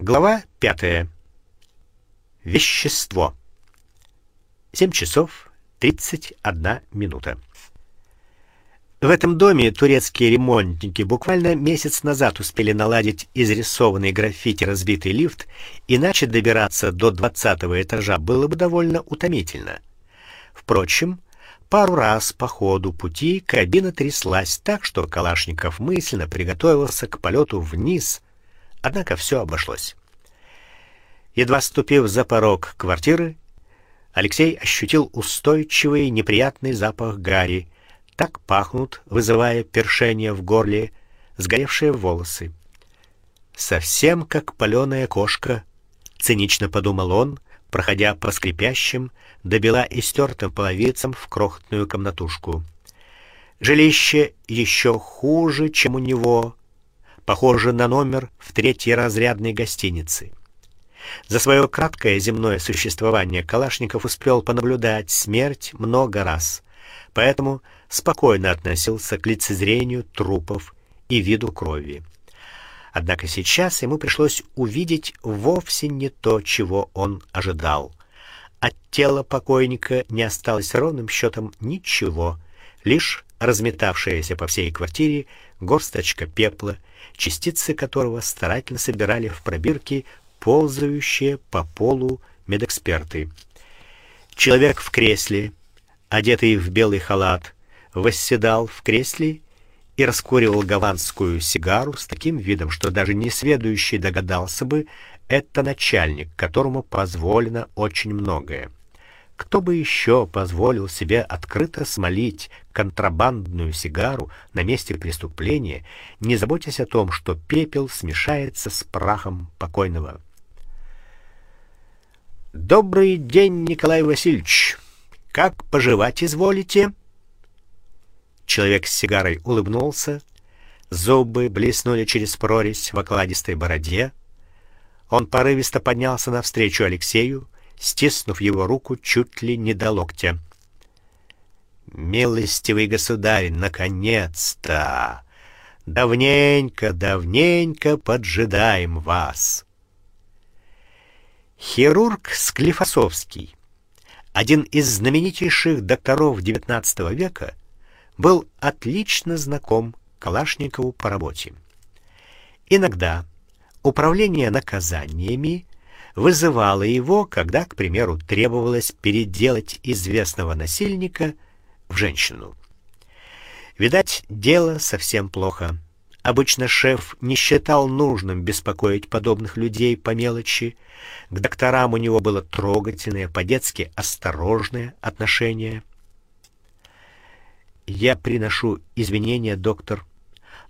Глава пятая. Вещество. Семь часов тридцать одна минута. В этом доме турецкие ремонтники буквально месяц назад успели наладить изрисованный граффити разбитый лифт, иначе добираться до двадцатого этажа было бы довольно утомительно. Впрочем, пару раз по ходу пути кабина тряслась так, что Калашников мысленно приготовился к полету вниз Однако все обошлось. Едва ступив за порог квартиры, Алексей ощутил устойчивый неприятный запах гари. Так пахнут, вызывая першение в горле, сгоревшие волосы. Совсем как паленая кошка, цинично подумал он, проходя по скрипящим, до бела истертым половицам в крохотную комнатушку. Жилище еще хуже, чем у него, похоже на номер в третьей разрядной гостинице. За свое краткое земное существование Калашников успел понаблюдать смерть много раз, поэтому спокойно относился к лицезрению трупов и виду крови. Однако сейчас ему пришлось увидеть вовсе не то, чего он ожидал. От тела покойника не осталось ровным счетом ничего, лишь разметавшаяся по всей квартире горсточка пепла, частицы которого старательно собирали в пробирки ползающие по полу медэксперты. Человек в кресле, одетый в белый халат, восседал в кресле и раскуривал гаванскую сигару с таким видом, что даже несведущий догадался бы, это начальник, которому позволено очень многое. Кто бы еще позволил себе открыто смолить контрабандную сигару на месте преступления, не заботясь о том, что пепел смешается с прахом покойного? Добрый день, Николай Васильевич. Как поживать изволите? Человек с сигарой улыбнулся, зубы блеснули через прорезь в окладистой бороде. Он порывисто поднялся навстречу Алексею, стиснув его руку чуть ли не до локтя. Милостивый государь, наконец-то. Давненько, давненько поджидаем вас. Хирург Склифосовский, один из знаменитейших докторов XIX века, был отлично знаком Калашникову по работе. Иногда управление наказаниями вызывало его, когда, к примеру, требовалось переделать известного насильника в женщину. Видать, дело совсем плохо. Обычно шеф не считал нужным беспокоить подобных людей по мелочи. К докторам у него было трогательное, по-детски осторожное отношение. Я приношу извинения, доктор,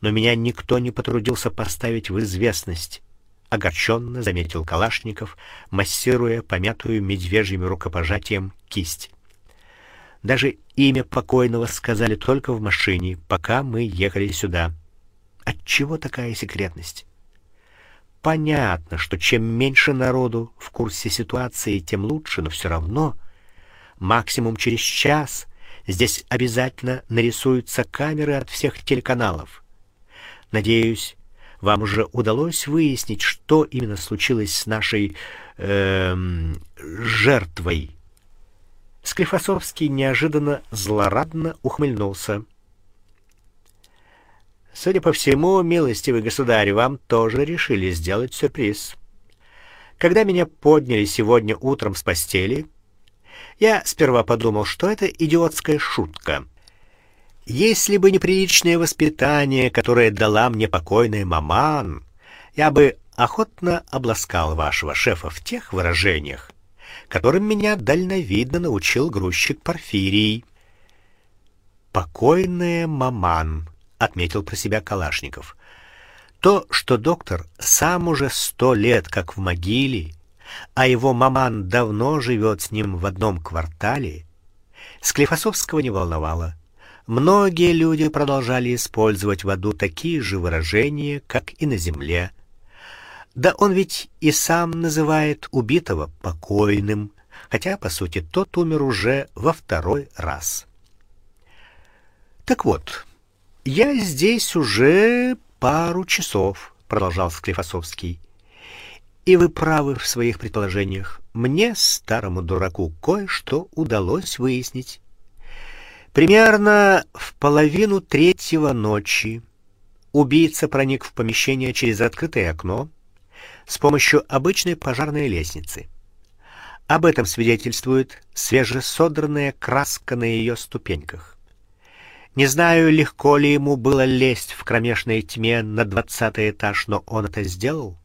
но меня никто не потрудился поставить в известность огорченно заметил Калашников, массируя помятую медвежьим рукопожатием кисть. Даже имя покойного сказали только в машине, пока мы ехали сюда. От чего такая секретность? Понятно, что чем меньше народу в курсе ситуации, тем лучше, но все равно максимум через час здесь обязательно нарисуются камеры от всех телеканалов. Надеюсь, вам уже удалось выяснить, что именно случилось с нашей эм, жертвой? Склифосовский неожиданно злорадно ухмыльнулся. Судя по всему, милостивый государь, вам тоже решили сделать сюрприз. Когда меня подняли сегодня утром с постели, я сперва подумал, что это идиотская шутка. Если бы не приличное воспитание, которое дала мне покойная маман, я бы охотно обласкал вашего шефа в тех выражениях, которым меня дальновидно научил грузчик Порфирий. Покойная маман, отметил про себя Калашников. То, что доктор сам уже сто лет как в могиле, а его маман давно живет с ним в одном квартале, Склифосовского не волновало. Многие люди продолжали использовать в аду такие же выражения, как и на земле. Да он ведь и сам называет убитого покойным, хотя по сути тот умер уже во второй раз. Так вот, я здесь уже пару часов, продолжал Склифосовский. И вы правы в своих предположениях. Мне, старому дураку, кое-что удалось выяснить. Примерно в половину третьего ночи убийца проник в помещение через открытое окно с помощью обычной пожарной лестницы. Об этом свидетельствует свежесодранная краска на ее ступеньках. Не знаю, легко ли ему было лезть в кромешной тьме на двадцатый этаж, но он это сделал.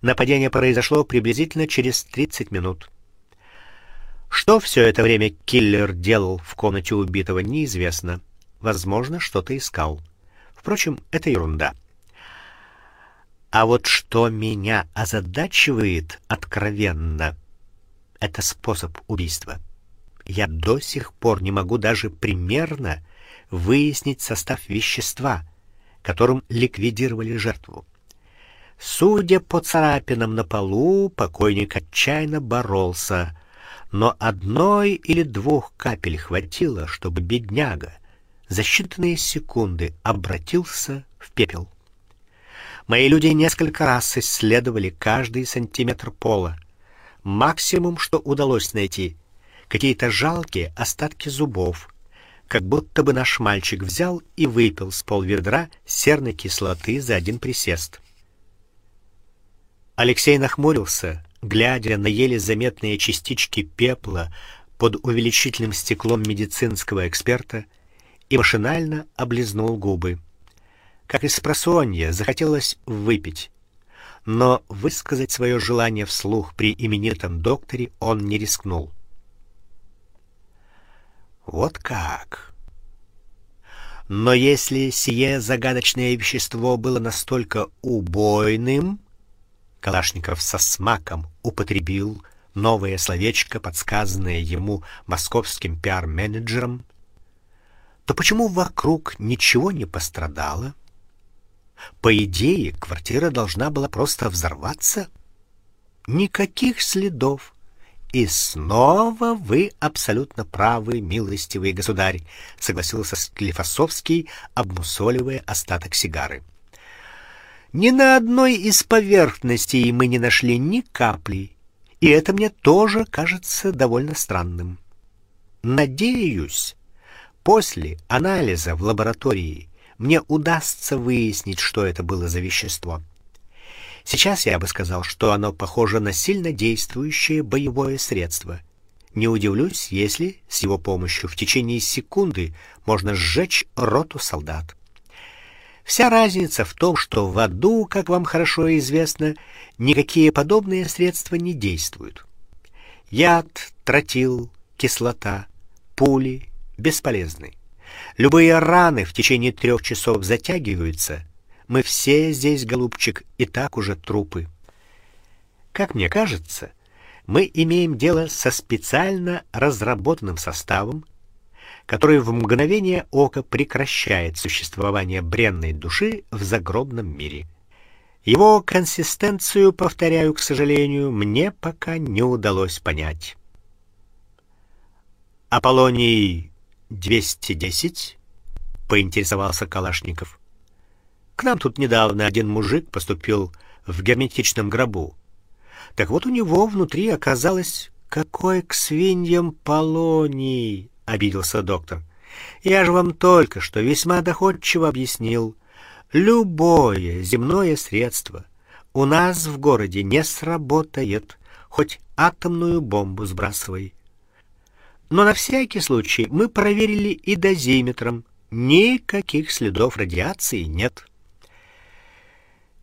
Нападение произошло приблизительно через 30 минут. Что все это время киллер делал в комнате убитого, неизвестно. Возможно, что-то искал. Впрочем, это ерунда. А вот что меня озадачивает откровенно это способ убийства. Я до сих пор не могу даже примерно выяснить состав вещества, которым ликвидировали жертву. Судя по царапинам на полу, покойник отчаянно боролся, но одной или двух капель хватило, чтобы бедняга за считанные секунды обратился в пепел. Мои люди несколько раз исследовали каждый сантиметр пола. Максимум, что удалось найти, какие-то жалкие остатки зубов, как будто бы наш мальчик взял и выпил с полведра серной кислоты за один присест. Алексей нахмурился, глядя на еле заметные частички пепла под увеличительным стеклом медицинского эксперта, и машинально облизнул губы. Как из просонья захотелось выпить, но высказать свое желание вслух при именитом докторе он не рискнул. Вот как. Но если сие загадочное вещество было настолько убойным, Калашников со смаком употребил новое словечко, подсказанное ему московским пиар-менеджером, то почему вокруг ничего не пострадало? По идее, квартира должна была просто взорваться. Никаких следов. И снова вы абсолютно правы, милостивый государь, согласился Склифосовский, обмусоливая остаток сигары. Ни на одной из поверхностей мы не нашли ни капли, и это мне тоже кажется довольно странным. Надеюсь, после анализа в лаборатории мне удастся выяснить, что это было за вещество. Сейчас я бы сказал, что оно похоже на сильно действующее боевое средство. Не удивлюсь, если с его помощью в течение секунды можно сжечь роту солдат. Вся разница в том, что в аду, как вам хорошо известно, никакие подобные средства не действуют. Яд, тротил, кислота, пули бесполезны. Любые раны в течение трех часов затягиваются. Мы все здесь, голубчик, и так уже трупы. Как мне кажется, мы имеем дело со специально разработанным составом, который в мгновение ока прекращает существование бренной души в загробном мире. Его консистенцию, повторяю, к сожалению, мне пока не удалось понять. Аполлоний 210? поинтересовался Калашников. К нам тут недавно один мужик поступил в герметичном гробу. Так вот у него внутри оказалось какой к свиньям полоний, обиделся доктор. Я же вам только что весьма доходчиво объяснил, любое земное средство у нас в городе не сработает, хоть атомную бомбу сбрасывай. Но на всякий случай мы проверили и дозиметром. Никаких следов радиации нет.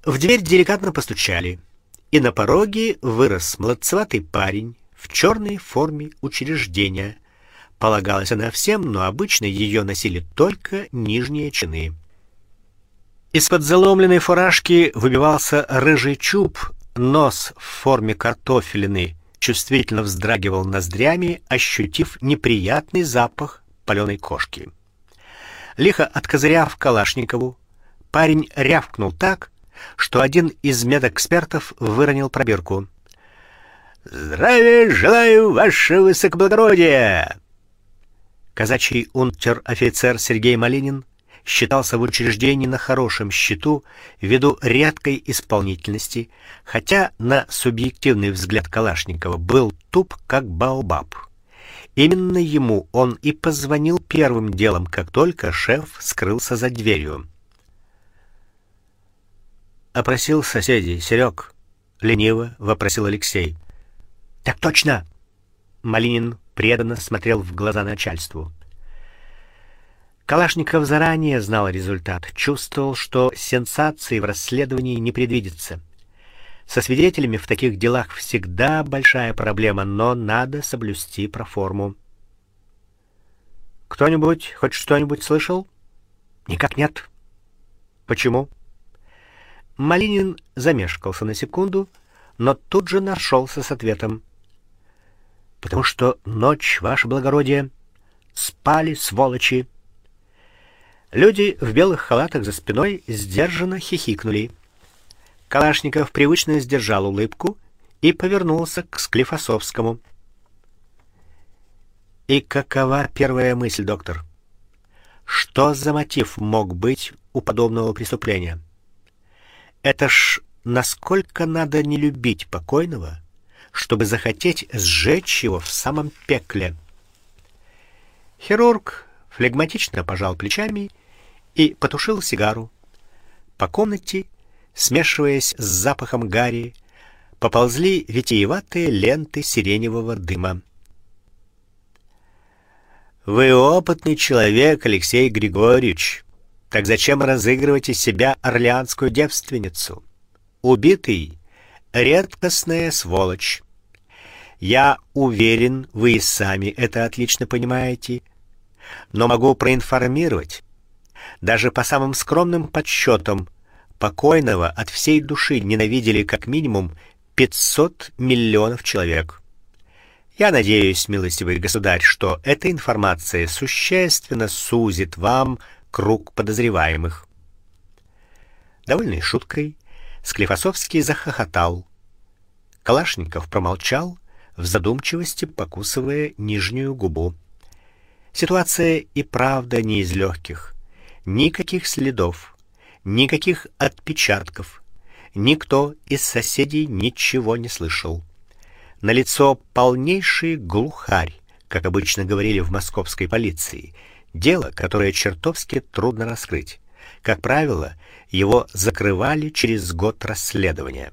В дверь деликатно постучали, и на пороге вырос молодцеватый парень в черной форме учреждения Полагалась она всем, но обычно ее носили только нижние чины. Из-под заломленной фуражки выбивался рыжий чуб, нос в форме картофелины чувствительно вздрагивал ноздрями, ощутив неприятный запах паленой кошки. Лихо откозыряв Калашникову, парень рявкнул так, что один из медэкспертов выронил пробирку. Здравия желаю, ваше высокоблагородие. Казачий унтер-офицер Сергей Малинин считался в учреждении на хорошем счету ввиду редкой исполнительности, хотя на субъективный взгляд Калашникова был туп как баобаб. Именно ему он и позвонил первым делом, как только шеф скрылся за дверью. Опросил соседей, Серег, лениво вопросил Алексей. Так точно. Малинин преданно смотрел в глаза начальству. Калашников заранее знал результат, чувствовал, что сенсации в расследовании не предвидится. Со свидетелями в таких делах всегда большая проблема, но надо соблюсти проформу. Кто-нибудь хоть что-нибудь слышал? Никак нет. Почему? Малинин замешкался на секунду, но тут же нашелся с ответом. Потому что ночь, ваше благородие, спали сволочи. Люди в белых халатах за спиной сдержанно хихикнули. Калашников привычно сдержал улыбку и повернулся к Склифосовскому. И какова первая мысль, доктор? Что за мотив мог быть у подобного преступления? Это ж насколько надо не любить покойного, чтобы захотеть сжечь его в самом пекле. Хирург флегматично пожал плечами и потушил сигару. По комнате, смешиваясь с запахом гари, поползли витиеватые ленты сиреневого дыма. Вы опытный человек, Алексей Григорьевич. Так зачем разыгрывать из себя орлеанскую девственницу? Убитый редкостная сволочь. Я уверен, вы и сами это отлично понимаете, но могу проинформировать, даже по самым скромным подсчетам, покойного от всей души ненавидели как минимум 500 миллионов человек. Я надеюсь, милостивый государь, что эта информация существенно сузит вам круг подозреваемых. Довольный шуткой, Склифосовский захохотал. Калашников промолчал, в задумчивости покусывая нижнюю губу. Ситуация и правда не из легких. Никаких следов, никаких отпечатков. Никто из соседей ничего не слышал. На лицо полнейший глухарь, как обычно говорили в московской полиции. Дело, которое чертовски трудно раскрыть. Как правило, его закрывали через год расследования.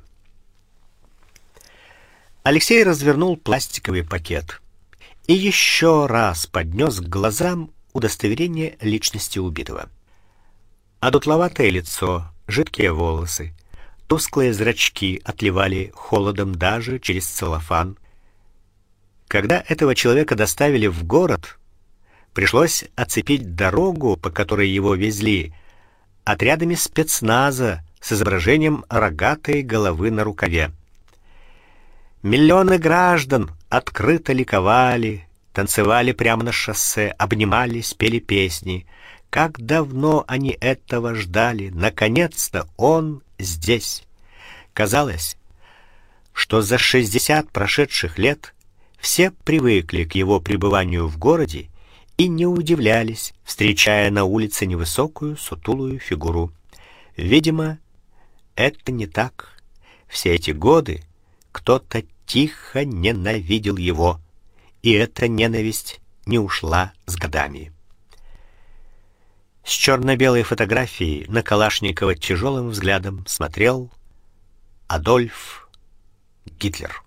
Алексей развернул пластиковый пакет и еще раз поднес к глазам удостоверение личности убитого. Одутловатое лицо, жидкие волосы, тусклые зрачки отливали холодом даже через целлофан. Когда этого человека доставили в город, пришлось оцепить дорогу, по которой его везли, отрядами спецназа с изображением рогатой головы на рукаве. Миллионы граждан открыто ликовали, танцевали прямо на шоссе, обнимались, пели песни. Как давно они этого ждали. Наконец-то он здесь. Казалось, что за шестьдесят прошедших лет все привыкли к его пребыванию в городе и не удивлялись, встречая на улице невысокую, сутулую фигуру. Видимо, это не так. Все эти годы кто-то тихо ненавидел его, и эта ненависть не ушла с годами. С черно белой фотографии на Калашникова тяжелым взглядом смотрел Адольф Гитлер.